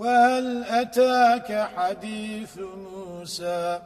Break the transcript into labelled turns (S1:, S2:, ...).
S1: وهل أتاك حديث موسى